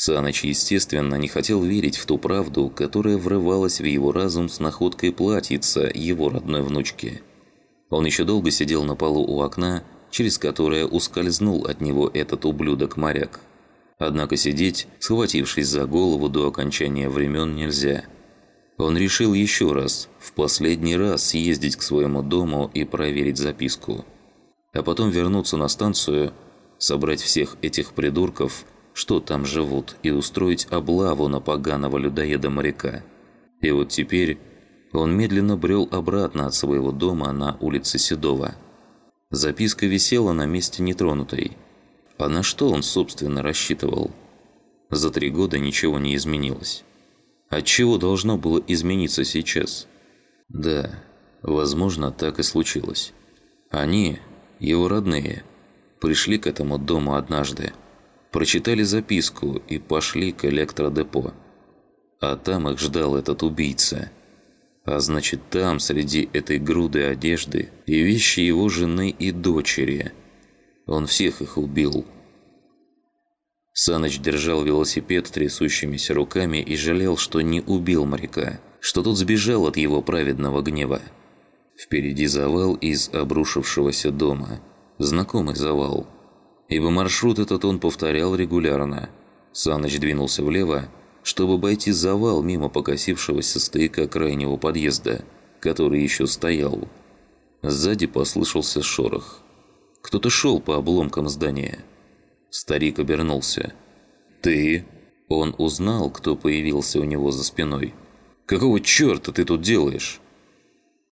Саныч, естественно, не хотел верить в ту правду, которая врывалась в его разум с находкой платьица его родной внучки. Он еще долго сидел на полу у окна, через которое ускользнул от него этот ублюдок-моряк. Однако сидеть, схватившись за голову до окончания времен, нельзя. Он решил еще раз, в последний раз съездить к своему дому и проверить записку. А потом вернуться на станцию, собрать всех этих придурков – что там живут, и устроить облаву на поганого людоеда-моряка. И вот теперь он медленно брел обратно от своего дома на улице Седова. Записка висела на месте нетронутой. А на что он, собственно, рассчитывал? За три года ничего не изменилось. Отчего должно было измениться сейчас? Да, возможно, так и случилось. Они, его родные, пришли к этому дому однажды, прочитали записку и пошли к электродепо. А там их ждал этот убийца. А значит, там, среди этой груды одежды, и вещи его жены и дочери. Он всех их убил. Саныч держал велосипед трясущимися руками и жалел, что не убил моряка, что тот сбежал от его праведного гнева. Впереди завал из обрушившегося дома. Знакомый завал – ибо маршрут этот он повторял регулярно. Саныч двинулся влево, чтобы обойти завал мимо покосившегося стояка крайнего подъезда, который еще стоял. Сзади послышался шорох. Кто-то шел по обломкам здания. Старик обернулся. «Ты?» Он узнал, кто появился у него за спиной. «Какого черта ты тут делаешь?»